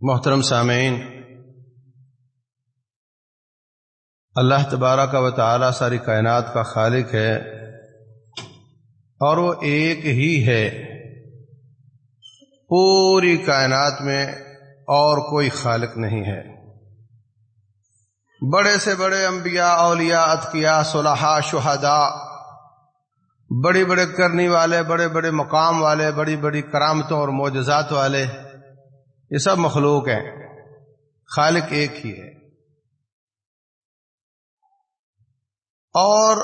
محترم سامعین، اللہ تبارہ کا و تعالی ساری کائنات کا خالق ہے اور وہ ایک ہی ہے۔ پوری کائنات میں اور کوئی خالق نہیں ہے۔ بڑے سے بڑے انبیاء، اولیاء، اتقیاء، صلحاء، شہداء، بڑی بڑے کرنی والے، بڑے بڑے مقام والے، بڑی بڑی کرامتوں اور معجزات والے یہ سب مخلوق ہیں۔ خالق ایک ہی ہے۔ اور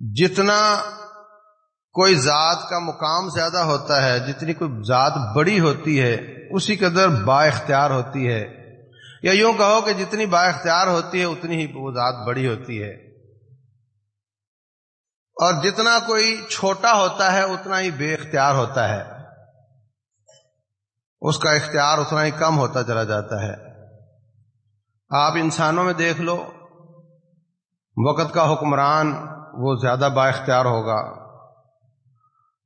جتنا کوئی ذات کا مقام زیادہ ہوتا ہے، جتنی کوئی ذات بڑی ہوتی ہے، اسی قدر با اختیار ہوتی ہے۔ یا یوں کہو کہ جتنی با اختیار ہوتی ہے، اتنی ہی وہ ذات بڑی ہوتی ہے۔ اور جتنا کوئی چھوٹا ہوتا ہے، اتنا ہی بے اختیار ہوتا ہے۔ اس کا اختیار اتنا ہی کم ہوتا چلا جاتا ہے۔ آپ انسانوں میں دیکھ لو، وقت کا حکمران وہ زیادہ با اختیار ہوگا۔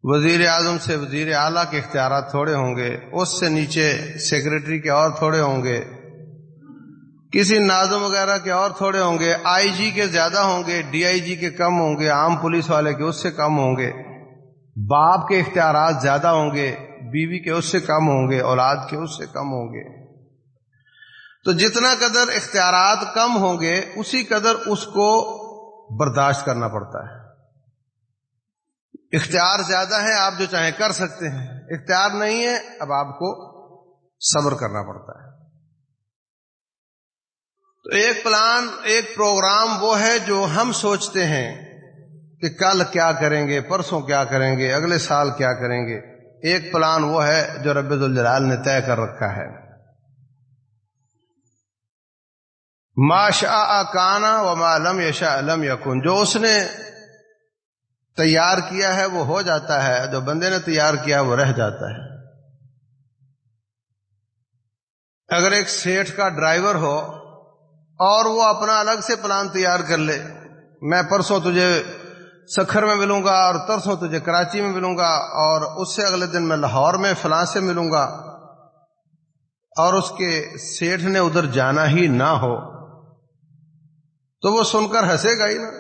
وزیر اعظم سے وزیر اعلیٰ کے اختیارات تھوڑے ہوں گے، اس سے نیچے سیکرٹری کے اور تھوڑے ہوں گے۔ کسی نازم وغیرہ کے اور تھوڑے ہوں گے، آئی جی کے زیادہ ہوں گے، ڈی آئی جی کے کم ہوں گے، عام پولیس والے کے اس سے کم ہوں گے۔ باپ کے اختیارات زیادہ ہوں گے۔ بیوی کے اس سے کم ہوں گے، اولاد کے اس سے کم ہوں گے۔ تو جتنا قدر اختیارات کم ہوں گے، اسی قدر اس کو برداشت کرنا پڑتا ہے۔ اختیار زیادہ ہے، آپ جو چاہیں کر سکتے ہیں۔ اختیار نہیں ہے، اب آپ کو صبر کرنا پڑتا ہے۔ تو ایک پلان، ایک پروگرام وہ ہے جو ہم سوچتے ہیں کہ کل کیا کریں گے، پرسوں کیا کریں گے، اگلے سال کیا کریں گے۔ ایک پلان وہ ہے جو رب الجلال نے طے کر رکھا ہے۔ ما شاء کانا و ما لم یشا لم یکن۔ جو اس نے تیار کیا ہے وہ ہو جاتا ہے، جو بندے نے تیار کیا وہ رہ جاتا ہے۔ اگر ایک سیٹھ کا ڈرائیور ہو اور وہ اپنا الگ سے پلان تیار کر لے، میں پرسوں تجھے سکھر میں ملوں گا اور ترسوں تجھے کراچی میں ملوں گا اور اس سے اگلے دن میں لاہور میں فلاں سے ملوں گا اور اس کے سیٹھ نے ادھر جانا ہی نہ ہو۔ تو وہ سن کر ہنسے گا ہی نا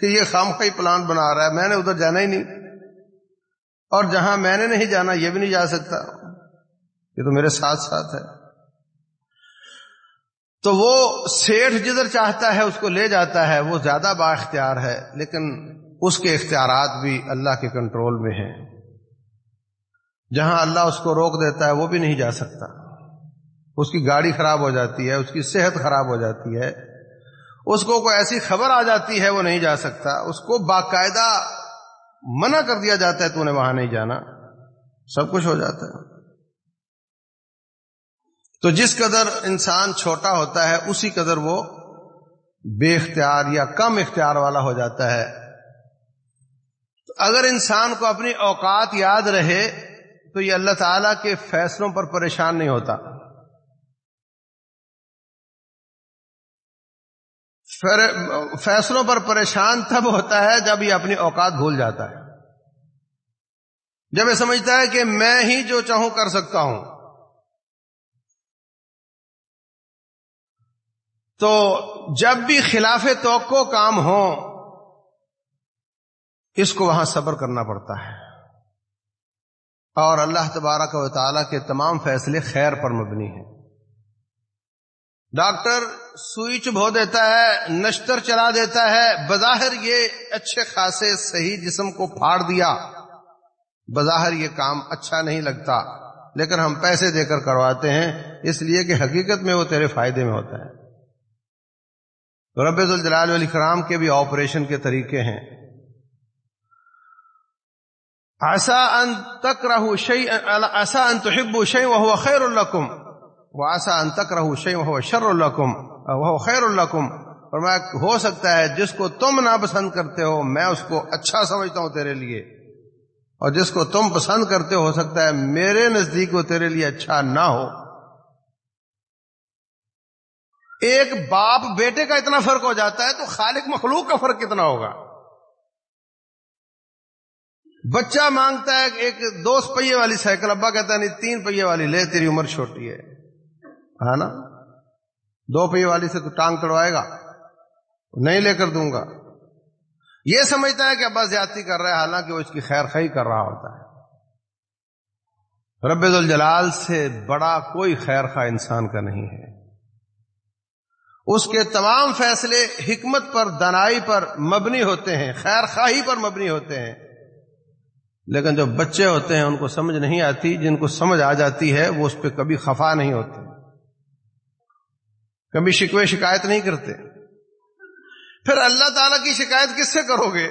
کہ یہ خامخی پلان بنا رہا ہے، میں نے ادھر جانا ہی نہیں۔ اور جہاں میں نے نہیں جانا، یہ بھی نہیں جا سکتا۔ یہ تو میرے ساتھ ساتھ ہے۔ تو وہ سیٹھ جدھر چاہتا ہے، اس کو لے جاتا ہے، وہ زیادہ با اختیار ہے، لیکن اس کے اختیارات بھی اللہ کے کنٹرول میں ہیں۔ جہاں اللہ اس کو روک دیتا ہے، وہ بھی نہیں جا سکتا۔ اس کی گاڑی خراب ہو جاتی ہے، اس کی صحت خراب ہو جاتی ہے۔ اس کو کوئی ایسی خبر آ جاتی ہے، وہ نہیں جا سکتا۔ اس کو باقاعدہ منع کر دیا جاتا ہے، تو نے وہاں نہیں جانا۔ سب کچھ ہو جاتا ہے۔ تو جس قدر انسان چھوٹا ہوتا ہے، اسی قدر وہ بے اختیار یا کم اختیار والا ہو جاتا ہے۔ اگر انسان کو اپنی اوقات یاد رہے، تو یہ اللہ تعالی کے فیصلوں پر پریشان نہیں ہوتا۔ فیصلوں پر پریشان تب ہوتا ہے جب یہ اپنی اوقات بھول جاتا ہے۔ جب یہ سمجھتا ہے کہ میں ہی جو چاہوں کر سکتا ہوں۔ تو جب بھی خلاف توقع کام ہو، اس کو وہاں صبر کرنا پڑتا ہے۔ اور اللہ تبارک و تعالیٰ کے تمام فیصلے خیر پر مبنی ہیں۔ ڈاکٹر سوئی چبھو دیتا ہے، نشتر چلا دیتا ہے، بظاہر یہ اچھے خاصے صحیح جسم کو پھاڑ دیا۔ بظاہر یہ کام اچھا نہیں لگتا، لیکن ہم پیسے دے کر کرواتے ہیں، اس لیے کہ حقیقت میں وہ تیرے فائدے میں ہوتا ہے۔ رب الجلال علی کرام کے بھی آپریشن کے طریقے ہیں۔ آسا ان تک رہو شعی آسا ان تحب شعی وہ خیر القم وہ آسا ان تک رہو شعی وہ شر القم وہ خیر القم اور میں ہو سکتا ہے جس کو تم ناپسند کرتے ہو، میں اس کو اچھا سمجھتا ہوں تیرے لیے۔ اور جس کو تم پسند کرتے ہو سکتا ہے میرے نزدیک وہ تیرے لیے اچھا نہ ہو۔ ایک باپ بیٹے کا اتنا فرق ہو جاتا ہے تو خالق مخلوق کا فرق کتنا ہوگا؟ بچہ مانگتا ہے ایک دو پہیے والی سائیکل، ابا کہتا ہے، نہیں، تین پہیے والی لے، تیری عمر چھوٹی ہے۔ ہاں نا؟ دو پہیے والی سے تو ٹانگ توڑوائے گا، نہیں لے کر دوں گا۔ یہ سمجھتا ہے کہ ابا زیادتی کر رہا ہے، حالانکہ وہ اس کی خیر خی کر رہا ہوتا ہے۔ رب الجلال سے بڑا کوئی خیر خواہ انسان کا نہیں ہے۔ اس کے تمام فیصلے حکمت پر، دنائی پر مبنی ہوتے ہیں، خیر خواہی پر مبنی ہوتے ہیں۔ لیکن جو بچے ہوتے ہیں، ان کو سمجھ نہیں آتی، جن کو سمجھ آ جاتی ہے، وہ اس پہ کبھی خفا نہیں ہوتے۔ کبھی شکوے شکایت نہیں کرتے۔ پھر اللہ تعالی کی شکایت کس سے کرو گے؟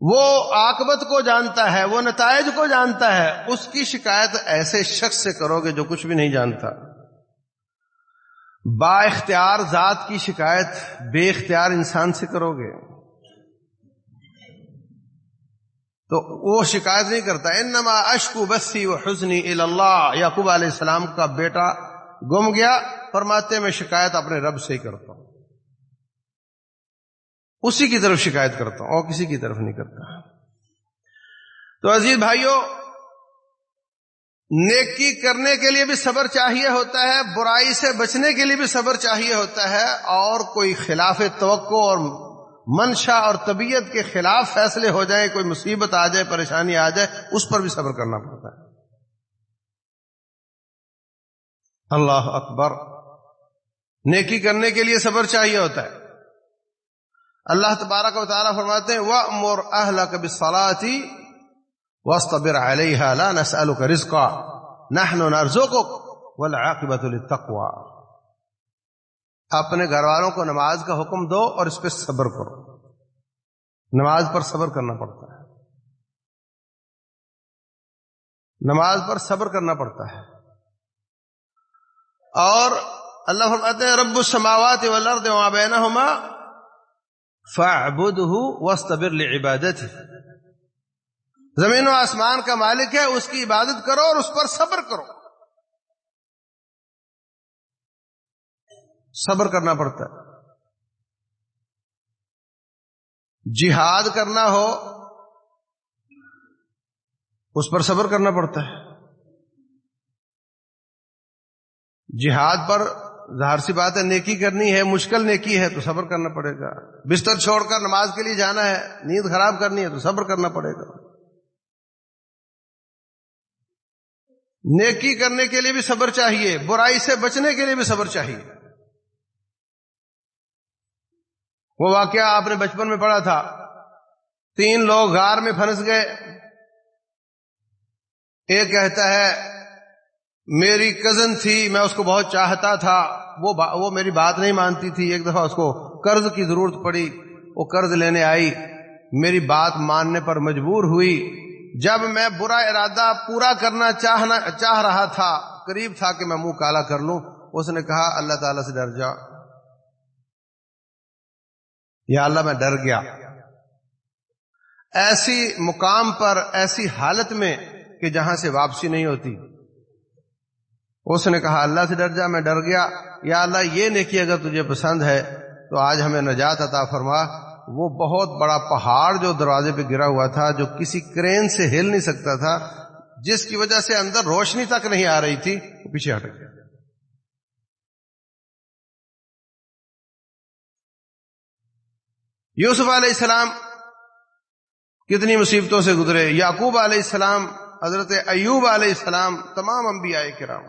وہ آکبت کو جانتا ہے، وہ نتائج کو جانتا ہے، اس کی شکایت ایسے شخص سے کرو گے جو کچھ بھی نہیں جانتا۔ با اختیار ذات کی شکایت بے اختیار انسان سے کرو گے۔ تو وہ شکایت نہیں کرتا۔ انما اشکو بسی و حسنی اللہ یعقوب علیہ السلام کا بیٹا گم گیا۔ فرماتے میں شکایت اپنے رب سے ہی کرتا ہوں۔ اسی کی طرف شکایت کرتا ہوں اور کسی کی طرف نہیں کرتا۔ تو عزیز بھائیوں نیکی کرنے کے لیے بھی صبر چاہیے ہوتا ہے، برائی سے بچنے کے لیے بھی صبر چاہیے ہوتا ہے، اور کوئی خلاف توقع اور منشا اور طبیعت کے خلاف فیصلے ہو جائیں، کوئی مصیبت آ جائے، پریشانی آ جائے، اس پر بھی صبر کرنا پڑتا ہے۔ اللہ اکبر۔ نیکی کرنے کے لیے صبر چاہیے ہوتا ہے۔ اللہ تبارک و تعالیٰ فرماتے ہیں وہ مور اہل کبھی صلاحی وسطبر علیہ لا نسألك رزقا. نحن نرزقك والعاقبت للتقوى. اپنے گھر والوں کو نماز کا حکم دو اور اس پہ صبر کرو. نماز پر صبر کرنا پڑتا ہے. نماز پر صبر کرنا پڑتا ہے. اور اللہ فرماتے ہیں، رب السماوات والارض وما بینہما فاعبده واستبر لعبادته زمین و آسمان کا مالک ہے، اس کی عبادت کرو اور اس پر صبر کرو۔ صبر کرنا پڑتا ہے۔ جہاد کرنا ہو، اس پر صبر کرنا پڑتا ہے۔ جہاد پر ظاہر سی بات ہے، نیکی کرنی ہے، مشکل نیکی ہے تو صبر کرنا پڑے گا۔ بستر چھوڑ کر نماز کے لیے جانا ہے، نیند خراب کرنی ہے تو صبر کرنا پڑے گا۔ نیکی کرنے کے لیے بھی صبر چاہیے، برائی سے بچنے کے لیے بھی صبر چاہیے۔ وہ واقعہ آپ نے بچپن میں پڑھا تھا۔ تین لوگ غار میں پھنس گئے۔ ایک کہتا ہے، میری کزن تھی، میں اس کو بہت چاہتا تھا۔ وہ وہ میری بات نہیں مانتی تھی۔ ایک دفعہ اس کو قرض کی ضرورت پڑی۔ وہ قرض لینے آئی۔ میری بات ماننے پر مجبور ہوئی۔ جب میں برا ارادہ پورا کرنا چاہنا چاہ رہا تھا، قریب تھا کہ میں منہ کالا کر لوں، اس نے کہا، اللہ تعالی سے ڈر جا یا اللہ، میں ڈر گیا۔ ایسی مقام پر، ایسی حالت میں کہ جہاں سے واپسی نہیں ہوتی۔ اس نے کہا، اللہ سے ڈر جا، میں ڈر گیا۔ یا اللہ، یہ نیکی اگر تجھے پسند ہے تو آج ہمیں نجات عطا فرما۔ وہ بہت بڑا پہاڑ جو دروازے پہ گرا ہوا تھا، جو کسی کرین سے ہل نہیں سکتا تھا، جس کی وجہ سے اندر روشنی تک نہیں آ رہی تھی، وہ پیچھے ہٹ گیا۔ یوسف علیہ السلام کتنی مصیبتوں سے گزرے، یعقوب علیہ السلام، حضرت ایوب علیہ السلام، تمام انبیاء کرام۔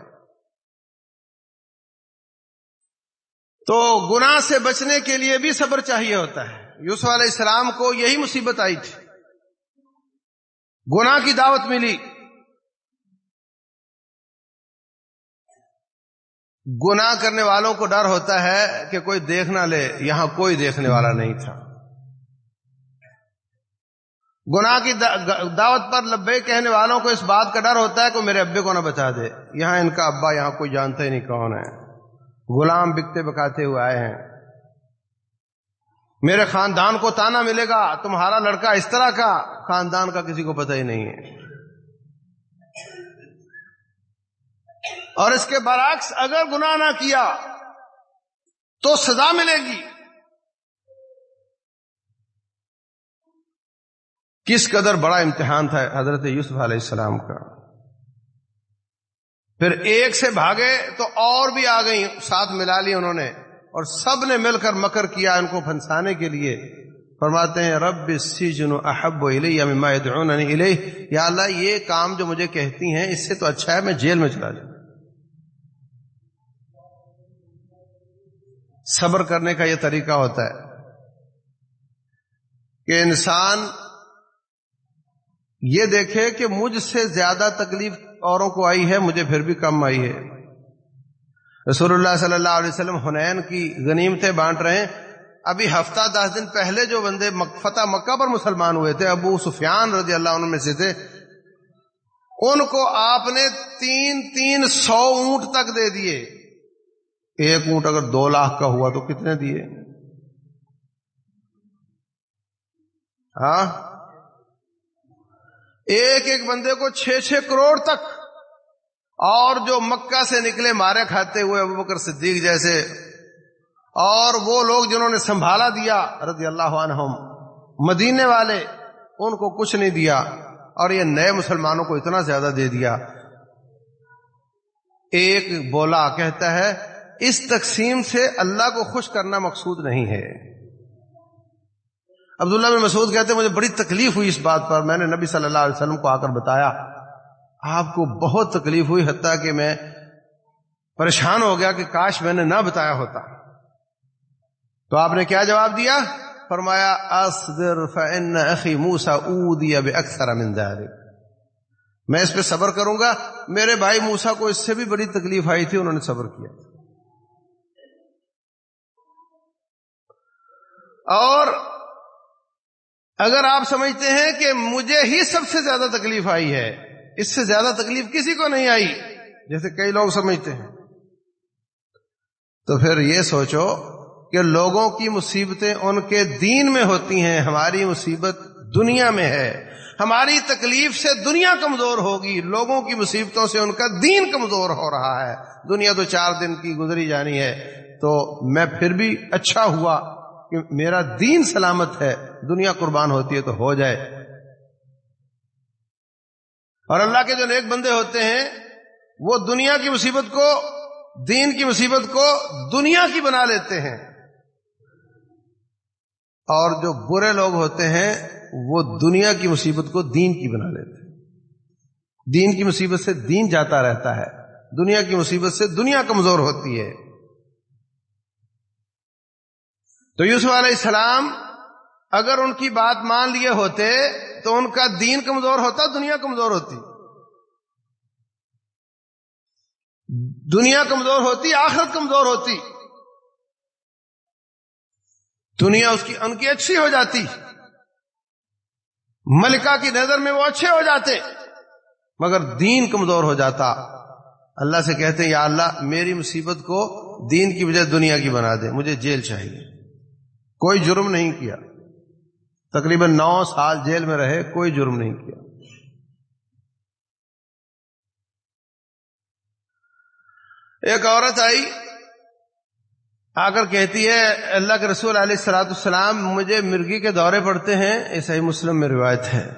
تو گناہ سے بچنے کے لیے بھی صبر چاہیے ہوتا ہے۔ یوسف علیہ السلام کو یہی مصیبت آئی تھی۔ گناہ کی دعوت ملی۔ گناہ کرنے والوں کو ڈر ہوتا ہے کہ کوئی دیکھ نہ لے۔ یہاں کوئی دیکھنے والا نہیں تھا۔ گناہ کی دعوت پر لبے کہنے والوں کو اس بات کا ڈر ہوتا ہے کہ میرے ابے کو نہ بچا دے۔ یہاں ان کا ابا، یہاں کوئی جانتا ہی نہیں کون ہے۔ غلام بکتے بکاتے ہوئے آئے ہیں۔ میرے خاندان کو تانا ملے گا، تمہارا لڑکا اس طرح کا، خاندان کا کسی کو پتہ ہی نہیں ہے۔ اور اس کے برعکس اگر گناہ نہ کیا، تو سزا ملے گی۔ کس قدر بڑا امتحان تھا حضرت یوسف علیہ السلام کا۔ پھر ایک سے بھاگے تو اور بھی آ گئی ساتھ ملا لی انہوں نے۔ اور سب نے مل کر مکر کیا ان کو پھنسانے کے لیے۔ فرماتے ہیں، رب السجن احب الیہ مما الیہ۔ یا اللہ، یہ کام جو مجھے کہتی ہیں، اس سے تو اچھا ہے، میں جیل میں چلا جاؤں۔ صبر کرنے کا یہ طریقہ ہوتا ہے کہ انسان یہ دیکھے کہ مجھ سے زیادہ تکلیف اوروں کو آئی ہے، مجھے پھر بھی کم آئی ہے۔ رسول اللہ صلی اللہ علیہ وسلم حنین کی غنیمتیں بانٹ رہے ہیں۔ ابھی ہفتہ دس دن پہلے جو بندے فتح مکہ پر مسلمان ہوئے تھے، ابو سفیان رضی اللہ عنہ میں سے تھے۔ ان کو آپ نے تین تین سو اونٹ تک دے دیے۔ ایک اونٹ اگر دو لاکھ کا ہوا تو کتنے دیے؟ ہاں؟ ایک ایک بندے کو چھ چھ کروڑ تک۔ اور جو مکہ سے نکلے مارے کھاتے ہوئے ابو بکر صدیق جیسے، اور وہ لوگ جنہوں نے سنبھالا دیا رضی اللہ عنہم، مدینے والے، ان کو کچھ نہیں دیا، اور یہ نئے مسلمانوں کو اتنا زیادہ دے دیا۔ ایک بولا کہتا ہے، اس تقسیم سے اللہ کو خوش کرنا مقصود نہیں ہے۔ عبداللہ میں مسعود کہتے ہیں، مجھے بڑی تکلیف ہوئی اس بات پر، میں نے نبی صلی اللہ علیہ وسلم کو آ کر بتایا۔ آپ کو بہت تکلیف ہوئی، حتیٰ کہ میں پریشان ہو گیا کہ کاش میں نے نہ بتایا ہوتا۔ تو آپ نے کیا جواب دیا؟ فرمایا، اصبر فان اخی موسا اکثر من ذلك. میں اس پہ صبر کروں گا۔ میرے بھائی موسا کو اس سے بھی بڑی تکلیف آئی تھی، انہوں نے صبر کیا۔ اور اگر آپ سمجھتے ہیں کہ مجھے ہی سب سے زیادہ تکلیف آئی ہے اس سے زیادہ تکلیف کسی کو نہیں آئی۔ جیسے کئی لوگ سمجھتے ہیں۔ تو پھر یہ سوچو کہ لوگوں کی مصیبتیں ان کے دین میں ہوتی ہیں۔ ہماری مصیبت دنیا میں ہے۔ ہماری تکلیف سے دنیا کمزور ہوگی۔ لوگوں کی مصیبتوں سے ان کا دین کمزور ہو رہا ہے۔ دنیا تو چار دن کی گزری جانی ہے۔ تو میں پھر بھی اچھا ہوا کہ میرا دین سلامت ہے۔ دنیا قربان ہوتی ہے تو ہو جائے۔ اور اللہ کے جو نیک بندے ہوتے ہیں، وہ دنیا کی مصیبت کو، دین کی مصیبت کو دنیا کی بنا لیتے ہیں۔ اور جو برے لوگ ہوتے ہیں، وہ دنیا کی مصیبت کو دین کی بنا لیتے ہیں۔ دین کی مصیبت سے دین جاتا رہتا ہے۔ دنیا کی مصیبت سے دنیا کمزور ہوتی ہے۔ تو یوسف علیہ السلام اگر ان کی بات مان لیے ہوتے تو ان کا دین کمزور ہوتا، دنیا کمزور ہوتی۔ دنیا کمزور ہوتی، آخرت کمزور ہوتی۔ دنیا اس کی ان کی اچھی ہو جاتی۔ ملکہ کی نظر میں وہ اچھے ہو جاتے، مگر دین کمزور ہو جاتا۔ اللہ سے کہتے ہیں، یا اللہ، میری مصیبت کو دین کی وجہ دنیا کی بنا دے، مجھے جیل چاہیے۔ کوئی جرم نہیں کیا۔ تقریباً نو سال جیل میں رہے، کوئی جرم نہیں کیا۔ ایک عورت آئی آ کر کہتی ہے، اللہ کے رسول علیہ السلاۃ السلام مجھے مرغی کے دورے پڑتے ہیں ایسا ہی مسلم میں روایت ہے۔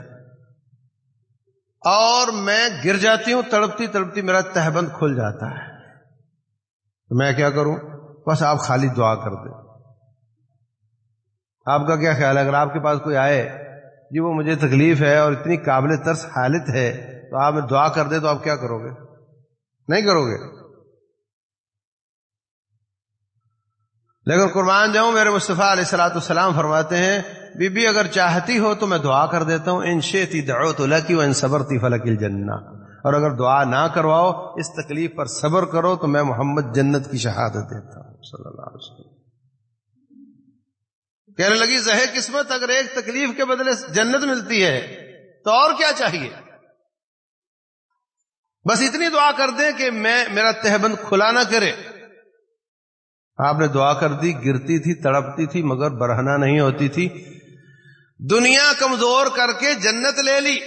اور میں گر جاتی ہوں، تڑپتی تڑپتی میرا تہبند کھل جاتا ہے۔ تو میں کیا کروں؟ بس آپ خالی دعا کر دیں۔ آپ کا کیا خیال ہے؟ اگر آپ کے پاس کوئی آئے جی وہ مجھے تکلیف ہے اور اتنی قابل ترس حالت ہے، تو آپ دعا کر دے تو آپ کیا کرو گے؟ نہیں کرو گے۔ لیکن قربان جاؤں، میرے مصطفیٰ علیہ السلاۃ السلام فرماتے ہیں بی بی اگر چاہتی ہو تو میں دعا کر دیتا ہوں، ان شیتی دعو تو لکی و ان صبرتی فلک الجنہ۔ اور اگر دعا نہ کرواؤ، اس تکلیف پر صبر کرو تو میں محمد جنت کی شہادت دیتا ہوں۔ صلی اللہ علیہ وسلم۔ کہنے لگی زہ قسمت، اگر ایک تکلیف کے بدلے جنت ملتی ہے، تو اور کیا چاہیے؟ بس اتنی دعا کر دیں کہ میں، میرا تہبند کھلا نہ کرے۔ آپ نے دعا کر دی، گرتی تھی، تڑپتی تھی، مگر برہنا نہیں ہوتی تھی۔ دنیا کمزور کر کے جنت لے لی۔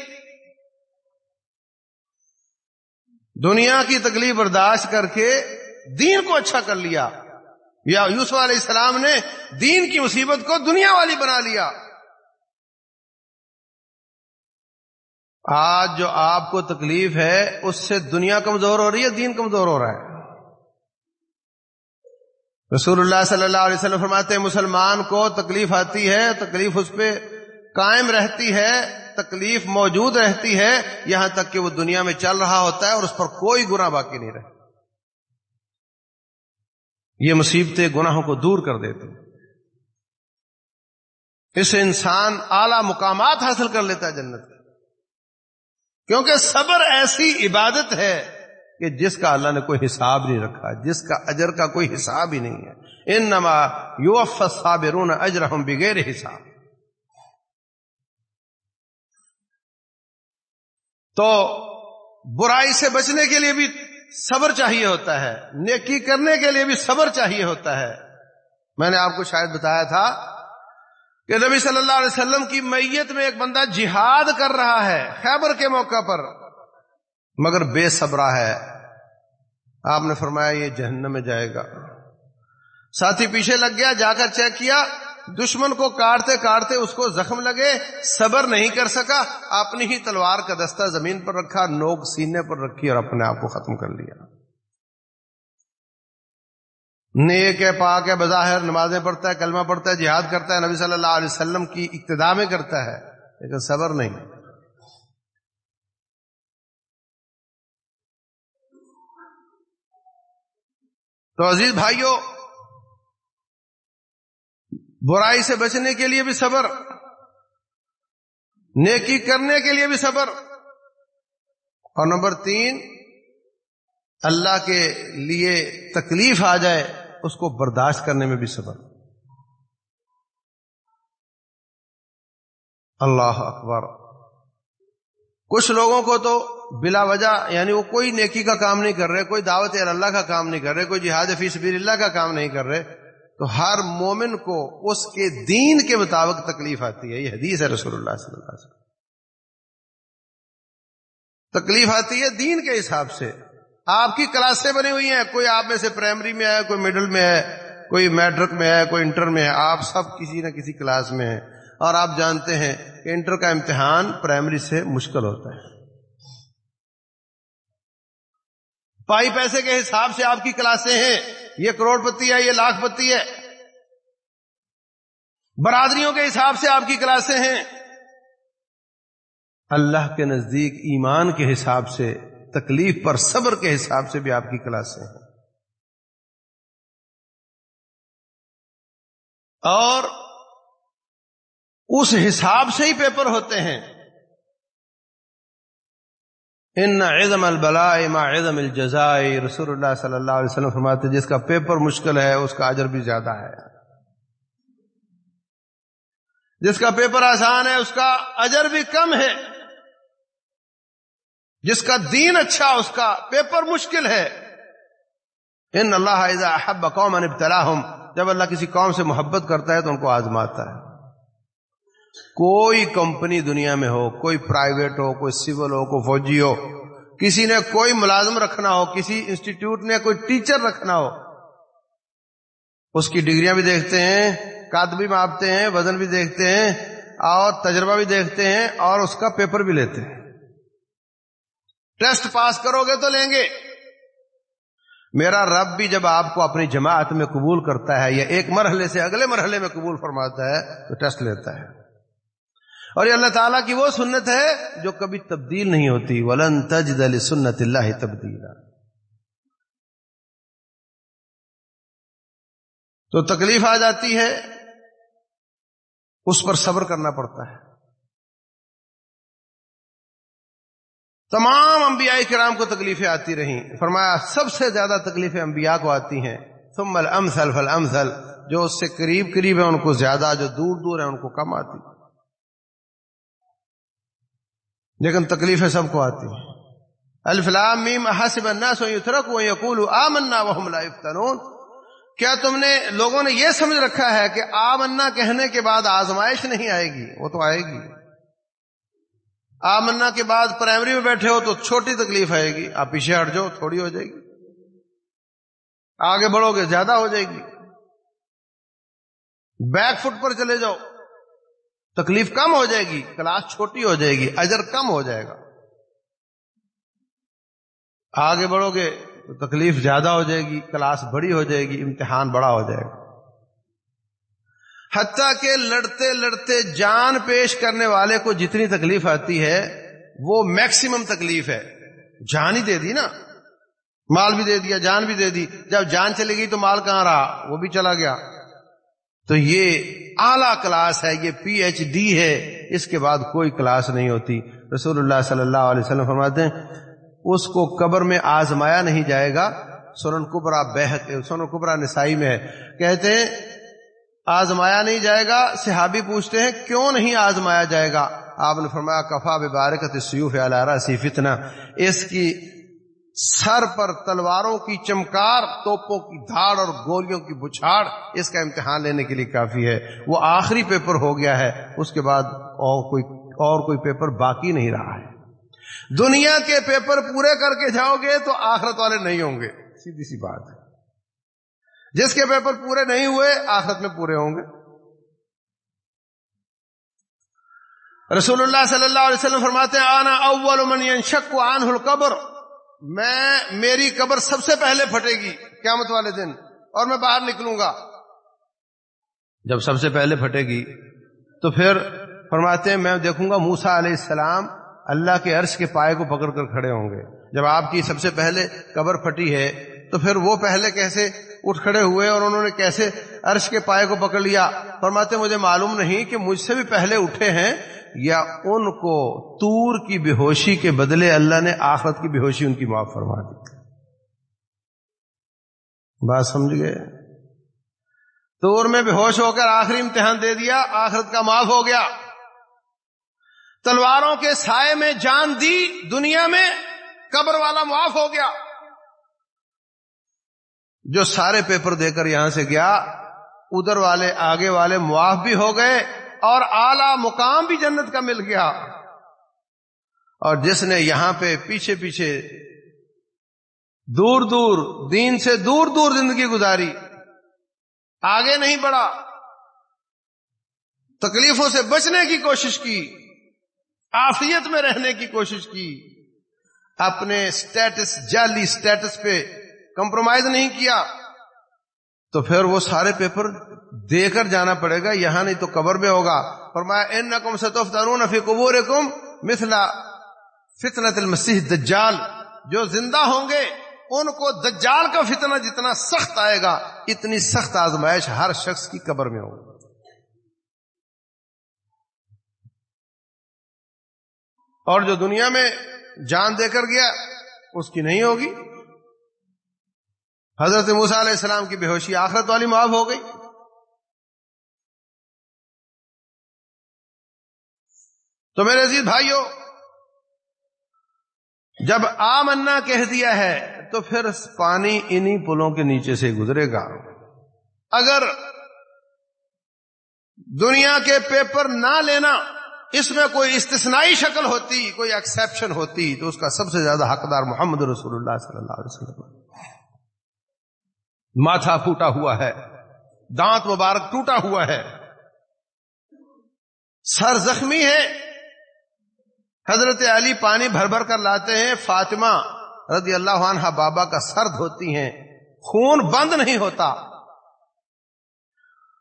دنیا کی تکلیف برداشت کر کے دین کو اچھا کر لیا۔ یا یوسف علیہ السلام نے دین کی مصیبت کو دنیا والی بنا لیا۔ آج جو آپ کو تکلیف ہے، اس سے دنیا کمزور ہو رہی ہے، دین کمزور ہو رہا ہے۔ رسول اللہ صلی اللہ علیہ وسلم فرماتے ہیں، مسلمان کو تکلیف آتی ہے، تکلیف اس پہ قائم رہتی ہے، تکلیف موجود رہتی ہے، یہاں تک کہ وہ دنیا میں چل رہا ہوتا ہے اور اس پر کوئی گنا باقی نہیں رہتا۔ یہ مصیبتیں گناہوں کو دور کر دیتی اس سے انسان اعلی مقامات حاصل کر لیتا ہے جنت کیونکہ صبر ایسی عبادت ہے کہ جس کا اللہ نے کوئی حساب نہیں رکھا، جس کا اجر کا کوئی حساب ہی نہیں ہے۔ ان نما یو صابرون اجر بغیر حساب۔ تو برائی سے بچنے کے لیے بھی صبر چاہیے ہوتا ہے۔ نیکی کرنے کے لیے بھی صبر چاہیے ہوتا ہے۔ میں نے آپ کو شاید بتایا تھا کہ نبی صلی اللہ علیہ وسلم کی میت میں ایک بندہ جہاد کر رہا ہے خیبر کے موقع پر، مگر بے صبرا ہے۔ آپ نے فرمایا یہ جہنم میں جائے گا۔ ساتھی پیچھے لگ گیا، جا کر چیک کیا دشمن کو کاٹتے کاٹتے اس کو زخم لگے، صبر نہیں کر سکا، اپنی ہی تلوار کا دستہ زمین پر رکھا، نوک سینے پر رکھی اور اپنے آپ کو ختم کر لیا۔ نیک ہے، پاک ہے، بظاہر نمازیں پڑھتا ہے، کلمہ پڑھتا ہے، جہاد کرتا ہے، نبی صلی اللہ علیہ وسلم کی ابتدا میں کرتا ہے، لیکن صبر نہیں۔ تو عزیز بھائیوں برائی سے بچنے کے لیے بھی صبر، نیکی کرنے کے لیے بھی صبر۔ اور نمبر تین، اللہ کے لیے تکلیف آ جائے، اس کو برداشت کرنے میں بھی صبر۔ اللہ اکبر۔ کچھ لوگوں کو تو بلا وجہ یعنی وہ کوئی نیکی کا کام نہیں کر رہے، کوئی دعوت اللہ کا کام نہیں کر رہے، کوئی جہاد فی سبیل اللہ کا کام نہیں کر رہے۔ تو ہر مومن کو اس کے دین کے مطابق تکلیف آتی ہے۔ یہ حدیث ہے رسول اللہ صلی اللہ علیہ وسلم۔ تکلیف آتی ہے دین کے حساب سے۔ آپ کی کلاسیں بنی ہوئی ہیں، کوئی آپ میں سے پرائمری میں ہے، کوئی مڈل میں ہے، کوئی میٹرک میں ہے، کوئی انٹر میں ہے۔ آپ سب کسی نہ کسی کلاس میں ہیں۔ اور آپ جانتے ہیں کہ انٹر کا امتحان پرائمری سے مشکل ہوتا ہے۔ پائی پیسے کے حساب سے آپ کی کلاسیں ہیں، یہ کروڑ پتی ہے، یہ لاکھ پتی ہے۔ برادریوں کے حساب سے آپ کی کلاسیں ہیں۔ اللہ کے نزدیک ایمان کے حساب سے، تکلیف پر صبر کے حساب سے بھی آپ کی کلاسیں ہیں۔ اور اس حساب سے ہی پیپر ہوتے ہیں۔ ان عزم البلاء ما عزم الجزاء. رسول اللہ صلی اللہ علیہ وسلم فرماتے جس کا پیپر مشکل ہے، اس کا اجر بھی زیادہ ہے۔ جس کا پیپر آسان ہے، اس کا اجر بھی کم ہے۔ جس کا دین اچھا اس کا پیپر مشکل ہے۔ ان اللہ احب قوم ابتلاہم۔ جب اللہ کسی قوم سے محبت کرتا ہے، تو ان کو آزماتا ہے۔ کوئی کمپنی دنیا میں ہو، کوئی پرائیویٹ ہو، کوئی سول ہو، کوئی فوجی ہو، کسی نے کوئی ملازم رکھنا ہو، کسی انسٹیٹیوٹ نے کوئی ٹیچر رکھنا ہو، اس کی ڈگریاں بھی دیکھتے ہیں کاد بھی ماپتے ہیں، وزن بھی دیکھتے ہیں، اور تجربہ بھی دیکھتے ہیں، اور اس کا پیپر بھی لیتے ہیں۔ ٹیسٹ پاس کرو گے تو لیں گے۔ میرا رب بھی جب آپ کو اپنی جماعت میں قبول کرتا ہے یا ایک مرحلے سے اگلے مرحلے میں قبول فرماتا ہے، تو ٹیسٹ لیتا ہے۔ اور یہ اللہ تعالیٰ کی وہ سنت ہے جو کبھی تبدیل نہیں ہوتی۔ ولن تجد سنت اللہ تبدیل تو تکلیف آ جاتی ہے، اس پر صبر کرنا پڑتا ہے۔ تمام انبیاء کرام کو تکلیفیں آتی رہیں۔ فرمایا، سب سے زیادہ تکلیفیں انبیاء کو آتی ہیں۔ ثم الامثل فالامثل، جو اس سے قریب قریب ہے ان کو زیادہ، جو دور دور ہے ان کو کم آتی۔ لیکن تکلیفیں سب کو آتی ہیں۔ الفلام میم حسب الناس يتركوا يقولوا آمنا وهم لا يفتنون کیا تم نے لوگوں نے یہ سمجھ رکھا ہے کہ آمنا کہنے کے بعد آزمائش نہیں آئے گی؟ وہ تو آئے گی۔ آمنا کے بعد پرائمری میں بیٹھے ہو تو چھوٹی تکلیف آئے گی۔ آپ پیچھے ہٹ جاؤ، تھوڑی ہو جائے گی۔ آگے بڑھو گے، زیادہ ہو جائے گی۔ بیک فٹ پر چلے جاؤ۔ تکلیف کم ہو جائے گی، کلاس چھوٹی ہو جائے گی، اجر کم ہو جائے گا۔ آگے بڑھو گے تو تکلیف زیادہ ہو جائے گی، کلاس بڑی ہو جائے گی، امتحان بڑا ہو جائے گا۔ حتیٰ کہ لڑتے لڑتے جان پیش کرنے والے کو جتنی تکلیف آتی ہے، وہ میکسیمم تکلیف ہے۔ جان ہی دے دی نا۔ مال بھی دے دیا، جان بھی دے دی۔ جب جان چلے گئی تو مال کہاں رہا؟ وہ بھی چلا گیا۔ تو یہ اعلی کلاس ہے، یہ پی ایچ ڈی ہے، اس کے بعد کوئی کلاس نہیں ہوتی۔ رسول اللہ صلی اللہ علیہ وسلم فرماتے ہیں، اس کو قبر میں آزمایا نہیں جائے گا۔ سنن کبرا بہت، سنن کبرا نسائی میں ہے۔ کہتے ہیں، آزمایا نہیں جائے گا۔ صحابی پوچھتے ہیں، کیوں نہیں آزمایا جائے گا؟ آپ نے فرمایا، کفا بارکت سیوف علارہ سی فتنا اس کی سر پر تلواروں کی چمکار، توپوں کی دھاڑ اور گولیوں کی بچھاڑ، اس کا امتحان لینے کے لیے کافی ہے۔ وہ آخری پیپر ہو گیا ہے، اس کے بعد اور کوئی اور کوئی پیپر باقی نہیں رہا ہے۔ دنیا کے پیپر پورے کر کے جاؤ گے تو آخرت والے نہیں ہوں گے۔ سیدھی سی بات ہے۔ جس کے پیپر پورے نہیں ہوئے، آخرت میں پورے ہوں گے۔ رسول اللہ صلی اللہ علیہ وسلم فرماتے ہیں، آنا اول من ينشق عنه القبر۔ میں میری قبر سب سے پہلے پھٹے گی قیامت والے دن اور میں باہر نکلوں گا۔ جب سب سے پہلے پھٹے گی تو پھر فرماتے ہیں، میں دیکھوں گا موسا علیہ السلام اللہ کے عرش کے پائے کو پکڑ کر کھڑے ہوں گے۔ جب آپ کی سب سے پہلے قبر پھٹی ہے تو پھر وہ پہلے کیسے اٹھ کھڑے ہوئے اور انہوں نے کیسے عرش کے پائے کو پکڑ لیا؟ فرماتے مجھے معلوم نہیں کہ مجھ سے بھی پہلے اٹھے ہیں یا ان کو تور کی بے ہوشی کے بدلے اللہ نے آخرت کی بے ہوشی ان کی معاف فرما دی۔ بات سمجھ گئے؟ تور میں بے ہوش ہو کر آخری امتحان دے دیا، آخرت کا معاف ہو گیا۔ تلواروں کے سائے میں جان دی، دنیا میں قبر والا معاف ہو گیا۔ جو سارے پیپر دے کر یہاں سے گیا، ادھر والے، آگے والے معاف بھی ہو گئے۔ اور اعلی مقام بھی جنت کا مل گیا۔ اور جس نے یہاں پہ پیچھے پیچھے دور دور دین سے دور دور زندگی گزاری، آگے نہیں بڑھا، تکلیفوں سے بچنے کی کوشش کی آفیت میں رہنے کی کوشش کی، اپنے سٹیٹس جعلی سٹیٹس پہ کمپرومائز نہیں کیا، تو پھر وہ سارے پیپر دے کر جانا پڑے گا، یہاں نہیں تو قبر میں ہوگا۔ فرمایا ان کم ترون فی قبور کم مثلا فتنت المسیح دجال جو زندہ ہوں گے، ان کو دجال کا فتنہ جتنا سخت آئے گا، اتنی سخت آزمائش ہر شخص کی قبر میں ہوگی۔ اور جو دنیا میں جان دے کر گیا، اس کی نہیں ہوگی۔ حضرت موسا علیہ السلام کی بے ہوشی آخرت والی معاف ہو گئی۔ تو میرے عزیز بھائیوں جب آمنا کہہ دیا ہے تو پھر پانی انہی پلوں کے نیچے سے گزرے گا۔ اگر دنیا کے پیپر نہ لینا، اس میں کوئی استثنائی شکل ہوتی، کوئی ایکسپشن ہوتی، تو اس کا سب سے زیادہ حقدار محمد رسول اللہ صلی اللہ علیہ وسلم۔ ماتھا پھوٹا ہوا ہے، دانت مبارک ٹوٹا ہوا ہے۔ سر زخمی ہے حضرت علی پانی بھر بھر کر لاتے ہیں، فاطمہ رضی اللہ عنہ بابا کا سر دھوتی ہیں، خون بند نہیں ہوتا۔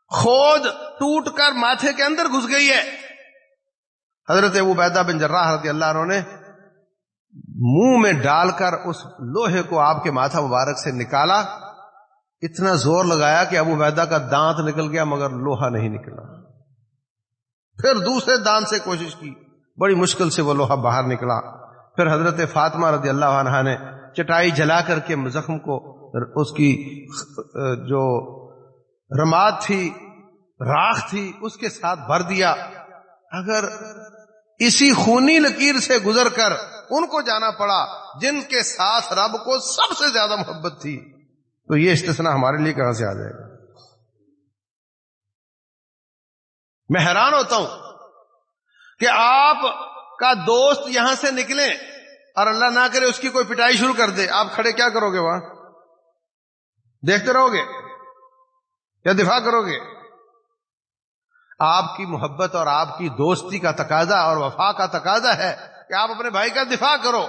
خود ٹوٹ کر ماتھے کے اندر گھس گئی ہے۔ حضرت ابو بیدا بن جراح رضی اللہ عنہ نے منہ میں ڈال کر اس لوہے کو آپ کے ماتھا مبارک سے نکالا۔ اتنا زور لگایا کہ ابو بیدا کا دانت نکل گیا مگر لوہا نہیں نکلا۔ پھر دوسرے دانت سے کوشش کی۔ بڑی مشکل سے وہ لوہا باہر نکلا۔ پھر حضرت فاطمہ رضی اللہ عنہ نے چٹائی جلا کر کے زخم کو اس کی، جو رماد تھی، راکھ تھی، اس کے ساتھ بھر دیا۔ اگر اسی خونی لکیر سے گزر کر ان کو جانا پڑا جن کے ساتھ رب کو سب سے زیادہ محبت تھی، تو یہ استثنا ہمارے لیے کہاں سے آ جائے گا؟ میں حیران ہوتا ہوں کہ آپ کا دوست یہاں سے نکلے اور اللہ نہ کرے اس کی کوئی پٹائی شروع کر دے۔ آپ کھڑے کیا کرو گے وہاں؟ دیکھتے رہو گے یا دفاع کرو گے؟ آپ کی محبت اور آپ کی دوستی کا تقاضا اور وفا کا تقاضا ہے کہ آپ اپنے بھائی کا دفاع کرو۔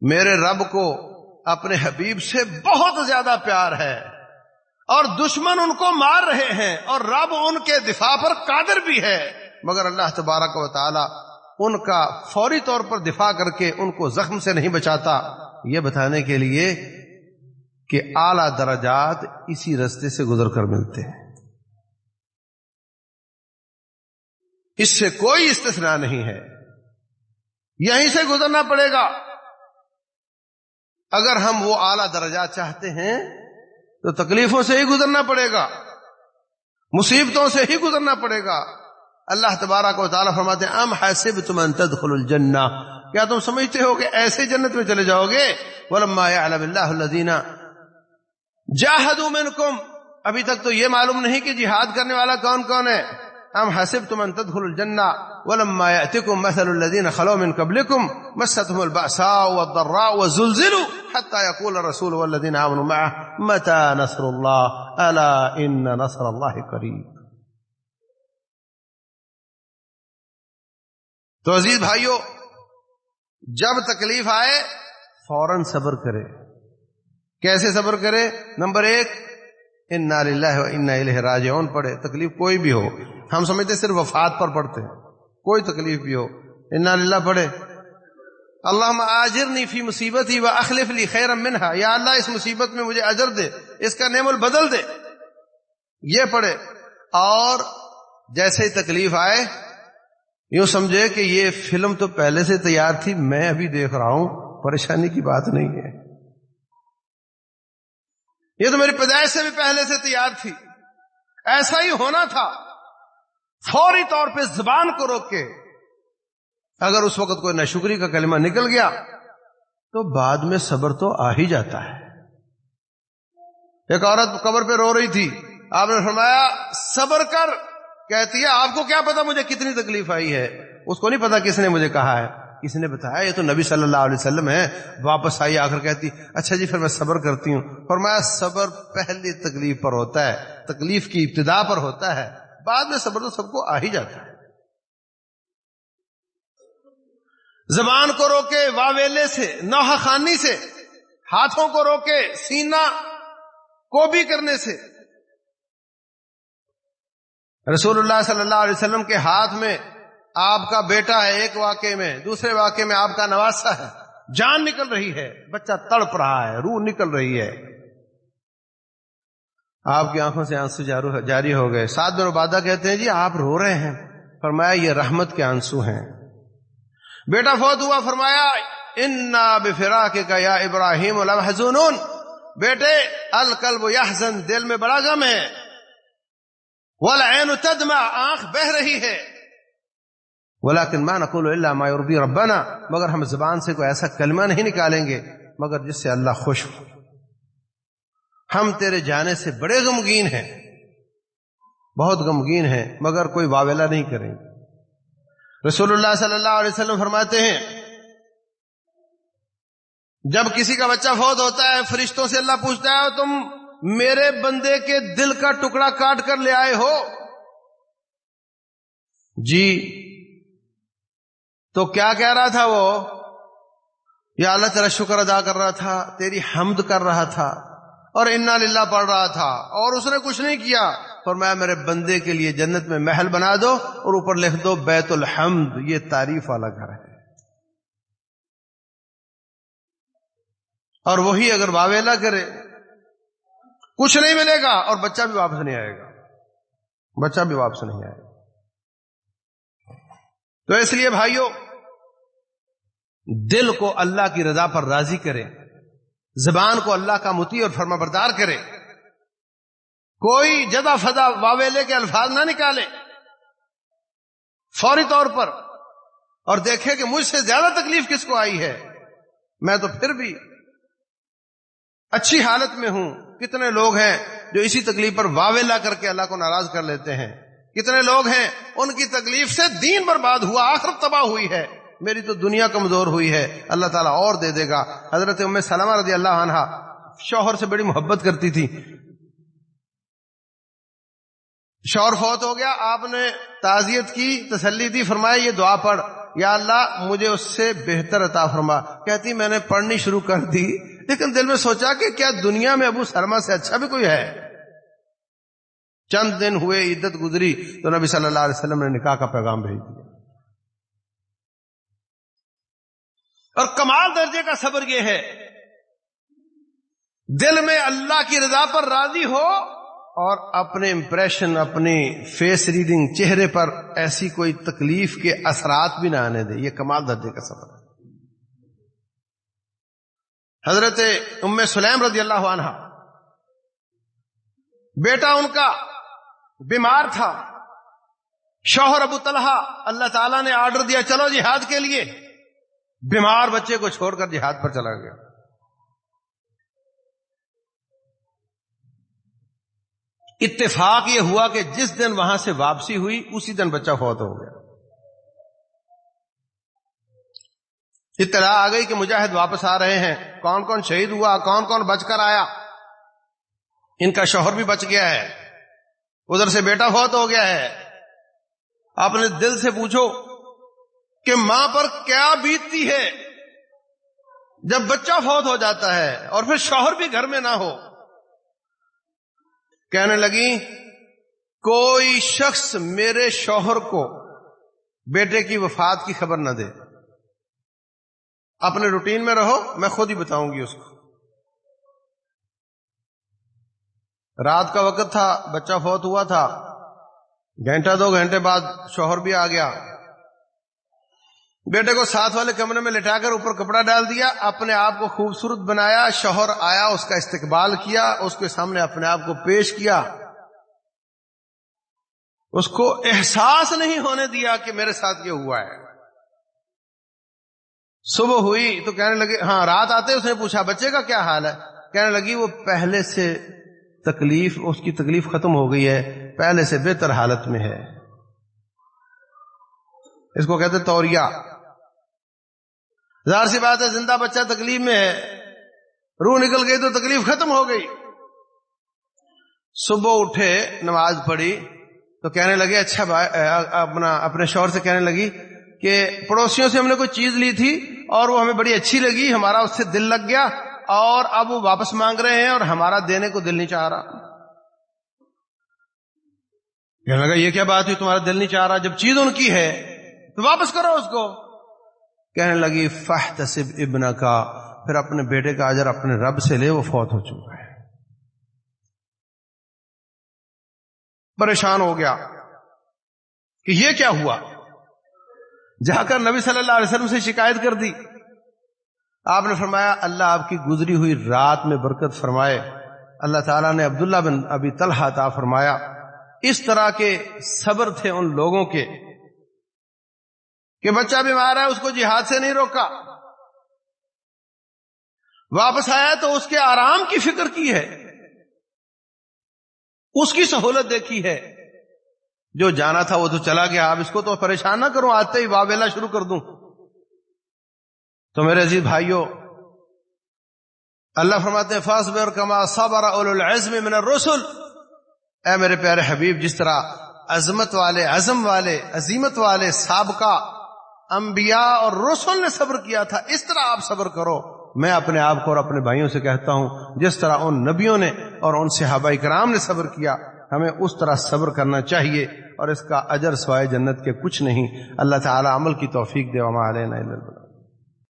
میرے رب کو اپنے حبیب سے بہت زیادہ پیار ہے اور دشمن ان کو مار رہے ہیں اور رب ان کے دفاع پر قادر بھی ہے۔ مگر اللہ تبارک و تعالی ان کا فوری طور پر دفاع کر کے ان کو زخم سے نہیں بچاتا، یہ بتانے کے لیے کہ اعلی درجات اسی رستے سے گزر کر ملتے ہیں۔ اس سے کوئی استثناء نہیں ہے۔ یہیں سے گزرنا پڑے گا۔ اگر ہم وہ اعلی درجات چاہتے ہیں، تو تکلیفوں سے ہی گزرنا پڑے گا۔ مصیبتوں سے ہی گزرنا پڑے گا۔ اللہ تبارہ کو تعالیٰ فرماتے ام حسب تم تدخل الجنہ۔ کیا تم سمجھتے ہو کہ ایسے جنت میں چلے جاؤ گے؟ ولما يعلم الله الذين جاهدوا منكم ابھی تک تو یہ معلوم نہیں کہ جہاد کرنے والا کون کون ہے۔ ام حسبتم ان تدخلوا الجنة ولما يأتكم مثل الذين خلوا من قبلكم مستهم البأساء والضراء وزلزلوا حتى يقول الرسول والذين آمنوا معه، متى نصر الله ألا إن نصر الله قريب تو عزیز بھائیو، جب تکلیف آئے، فوراً صبر کرے۔ کیسے صبر کرے؟ نمبر ایک ان انہ راجعون۔ پڑھے، تکلیف کوئی بھی ہو۔ ہم سمجھتے صرف وفات پر پڑھتے ہیں، کوئی تکلیف بھی ہو۔ انا للہ پڑھے۔ اللہ آجر نہیں فی مصیبت ہی وہ اخلف لی خیر منہا یا اللہ، اس مصیبت میں مجھے اجر دے، اس کا نعم البدل دے۔ یہ پڑھے۔ اور جیسے ہی تکلیف آئے یوں سمجھے کہ یہ فلم تو پہلے سے تیار تھی، میں ابھی دیکھ رہا ہوں، پریشانی کی بات نہیں ہے۔ یہ تو میری پیدائش سے بھی پہلے سے تیار تھی۔ ایسا ہی ہونا تھا۔ فوری طور پہ زبان کو روک کے اگر اس وقت کوئی نشکری کا کلمہ نکل گیا، تو بعد میں صبر تو آ ہی جاتا ہے۔ ایک عورت قبر پہ رو رہی تھی۔ آپ نے فرمایا، صبر کر۔ کہتی ہے، آپ کو کیا پتا مجھے کتنی تکلیف آئی ہے؟ اس کو نہیں پتا کس نے مجھے کہا ہے۔ کس نے بتایا، یہ تو نبی صلی اللہ علیہ وسلم ہے واپس آئی آ کر کہتی اچھا جی پھر میں صبر کرتی ہوں۔ فرمایا، صبر پہلی تکلیف پر ہوتا ہے۔ تکلیف کی ابتدا پر ہوتا ہے۔ بعد میں صبر تو سب کو آ ہی جاتا ہے۔ زبان کو روکے، واویلے سے، نوحہ خانی سے، ہاتھوں کو روکے سینا کو بھی کرنے سے۔ رسول اللہ صلی اللہ علیہ وسلم کے ہاتھ میں آپ کا بیٹا ہے ایک واقعے میں، دوسرے واقعے میں آپ کا نواسا ہے۔ جان نکل رہی ہے، بچہ تڑپ رہا ہے، روح نکل رہی ہے۔ آپ کی آنکھوں سے آنسو جاری ہو گئے۔ سات دن بادہ کہتے ہیں جی آپ رو رہے ہیں۔ فرمایا، یہ رحمت کے آنسو ہیں۔ بیٹا فوت ہوا، فرمایا ان بفرا کے کا یا ابراہیم الحزون بیٹے، القلب یحزن، دل میں بڑا غم ہے۔ والعين تدمع، آنکھ بہ رہی ہے۔ ولكن ما نقول الا ما يرضي ربنا، مگر ہم زبان سے کوئی ایسا کلمہ نہیں نکالیں گے، مگر جس سے اللہ خوش ہو۔ ہم تیرے جانے سے بڑے غمگین ہیں، بہت غمگین ہیں، مگر کوئی واویلا نہیں کریں گے۔ رسول اللہ صلی اللہ علیہ وسلم فرماتے ہیں، جب کسی کا بچہ فوت ہوتا ہے، فرشتوں سے اللہ پوچھتا ہے، تم میرے بندے کے دل کا ٹکڑا کاٹ کر لے آئے ہو۔ جی تو کیا کہہ رہا تھا وہ؟ یا اللہ تیرا شکر ادا کر رہا تھا، تیری حمد کر رہا تھا، اور انا للہ پڑھ رہا تھا، اور اس نے کچھ نہیں کیا۔ اور میں میرے بندے کے لیے جنت میں محل بنا دو اور اوپر لکھ دو، بیت الحمد، یہ تعریف والا گھر ہے۔ اور وہی اگر واویلا کرے کچھ نہیں ملے گا اور بچہ بھی واپس نہیں آئے گا۔ بچہ بھی واپس نہیں آئے گا۔ تو اس لیے بھائیوں دل کو اللہ کی رضا پر راضی کرے زبان کو اللہ کا متی اور فرما بردار کرے کوئی جدا فضا واویلے کے الفاظ نہ نکالے۔ فوری طور پر اور دیکھے کہ مجھ سے زیادہ تکلیف کس کو آئی ہے۔ میں تو پھر بھی اچھی حالت میں ہوں۔ کتنے لوگ ہیں جو اسی تکلیف پر واویلا کر کے اللہ کو ناراض کر لیتے ہیں؟ کتنے لوگ ہیں ان کی تکلیف سے دین برباد ہوا آخر تباہ ہوئی ہے۔ میری تو دنیا کمزور ہوئی ہے۔ اللہ تعالیٰ اور دے دے گا۔ حضرت ام سلمہ رضی اللہ عنہ شوہر سے بڑی محبت کرتی تھی۔ شور فوت ہو گیا، آپ نے تعزیت کی، تسلی دی، فرمایا یہ دعا پڑھ۔ یا اللہ، مجھے اس سے بہتر عطا فرما۔ کہتی، میں نے پڑھنی شروع کر دی۔ لیکن دل میں سوچا کہ کیا دنیا میں ابو سرما سے اچھا بھی کوئی ہے؟ چند دن ہوئے، عدت گزری تو نبی صلی اللہ علیہ وسلم نے نکاح کا پیغام بھیج دیا۔ اور کمال درجے کا صبر یہ ہے۔ دل میں اللہ کی رضا پر راضی ہو اور اپنے امپریشن اپنی فیس ریڈنگ چہرے پر ایسی کوئی تکلیف کے اثرات بھی نہ آنے دے۔ یہ کمال درجے کا سفر ہے۔ حضرت ام سلیم رضی اللہ عنہ۔ بیٹا ان کا بیمار تھا۔ شوہر ابو طلحہ، اللہ تعالیٰ نے آرڈر دیا، چلو جہاد کے لیے۔ بیمار بچے کو چھوڑ کر جہاد پر چلا گیا۔ اتفاق یہ ہوا کہ جس دن وہاں سے واپسی ہوئی، اسی دن بچہ فوت ہو گیا۔ اطلاع آ گئی کہ مجاہد واپس آ رہے ہیں۔ کون کون شہید ہوا؟ کون کون بچ کر آیا؟ ان کا شوہر بھی بچ گیا ہے۔ ادھر سے بیٹا فوت ہو گیا ہے۔ اپنے دل سے پوچھو کہ ماں پر کیا بیتتی ہے؟ جب بچہ فوت ہو جاتا ہے اور پھر شوہر بھی گھر میں نہ ہو۔ کہنے لگی، کوئی شخص میرے شوہر کو بیٹے کی وفات کی خبر نہ دے۔ اپنے روٹین میں رہو، میں خود ہی بتاؤں گی اس کو۔ رات کا وقت تھا، بچہ فوت ہوا تھا۔ گھنٹہ دو گھنٹے بعد شوہر بھی آ گیا۔ بیٹے کو ساتھ والے کمرے میں لٹا کر اوپر کپڑا ڈال دیا، اپنے آپ کو خوبصورت بنایا، شوہر آیا، اس کا استقبال کیا، اس کے سامنے اپنے آپ کو پیش کیا۔ اس کو احساس نہیں ہونے دیا کہ میرے ساتھ یہ ہوا ہے۔ صبح ہوئی تو کہنے لگے ہاں رات آتے اس نے پوچھا، بچے کا کیا حال ہے؟ کہنے لگی، وہ پہلے سے تکلیف، اس کی تکلیف ختم ہو گئی ہے، پہلے سے بہتر حالت میں ہے۔ اس کو کہتے توریا ظاہر سی بات ہے، زندہ بچہ تکلیف میں ہے۔ روح نکل گئی تو تکلیف ختم ہو گئی۔ صبح اٹھے، نماز پڑھی، تو کہنے لگے اچھا اپنا، اپنے شور سے کہنے لگی کہ پڑوسیوں سے ہم نے کوئی چیز لی تھی؟ اور وہ ہمیں بڑی اچھی لگی، ہمارا اس سے دل لگ گیا اور اب وہ واپس مانگ رہے ہیں اور ہمارا دینے کو دل نہیں چاہ رہا۔ کہنے لگا، یہ کیا بات ہوئی؟ تمہارا دل نہیں چاہ رہا؟ جب چیز ان کی ہے تو واپس کرو اس کو۔ کہنے لگی فہ تصب ابن کا پھر اپنے بیٹے کا اجر اپنے رب سے لے، وہ فوت ہو چکا ہے۔ پریشان ہو گیا کہ یہ کیا ہوا؟ جا کر نبی صلی اللہ علیہ وسلم سے شکایت کر دی۔ آپ نے فرمایا، اللہ آپ کی گزری ہوئی رات میں برکت فرمائے۔ اللہ تعالیٰ نے عبداللہ بن ابھی طلحہ تا فرمایا۔ اس طرح کے صبر تھے ان لوگوں کے کہ بچہ بیمار ہے، اس کو جہاد سے نہیں روکا۔ واپس آیا تو اس کے آرام کی فکر کی ہے۔ اس کی سہولت دیکھی ہے۔ جو جانا تھا وہ تو چلا گیا اب اس کو تو پریشان نہ کروں آتے ہی واویلا شروع کر دوں۔ تو میرے عزیز بھائیوں اللہ فرماتے فاس بے اور کما صبر العزم من الرسل۔ اے میرے پیارے حبیب، جس طرح عظمت والے، عزم والے، عظیمت والے سابقہ انبیاء اور رسول نے صبر کیا تھا، اس طرح آپ صبر کرو۔ میں اپنے آپ کو اور اپنے بھائیوں سے کہتا ہوں، جس طرح ان نبیوں نے اور ان صحابہ کرام نے صبر کیا ہمیں اس طرح صبر کرنا چاہیے اور اس کا اجر سوائے جنت کے کچھ نہیں۔ اللہ تعالی عمل کی توفیق دے علیہ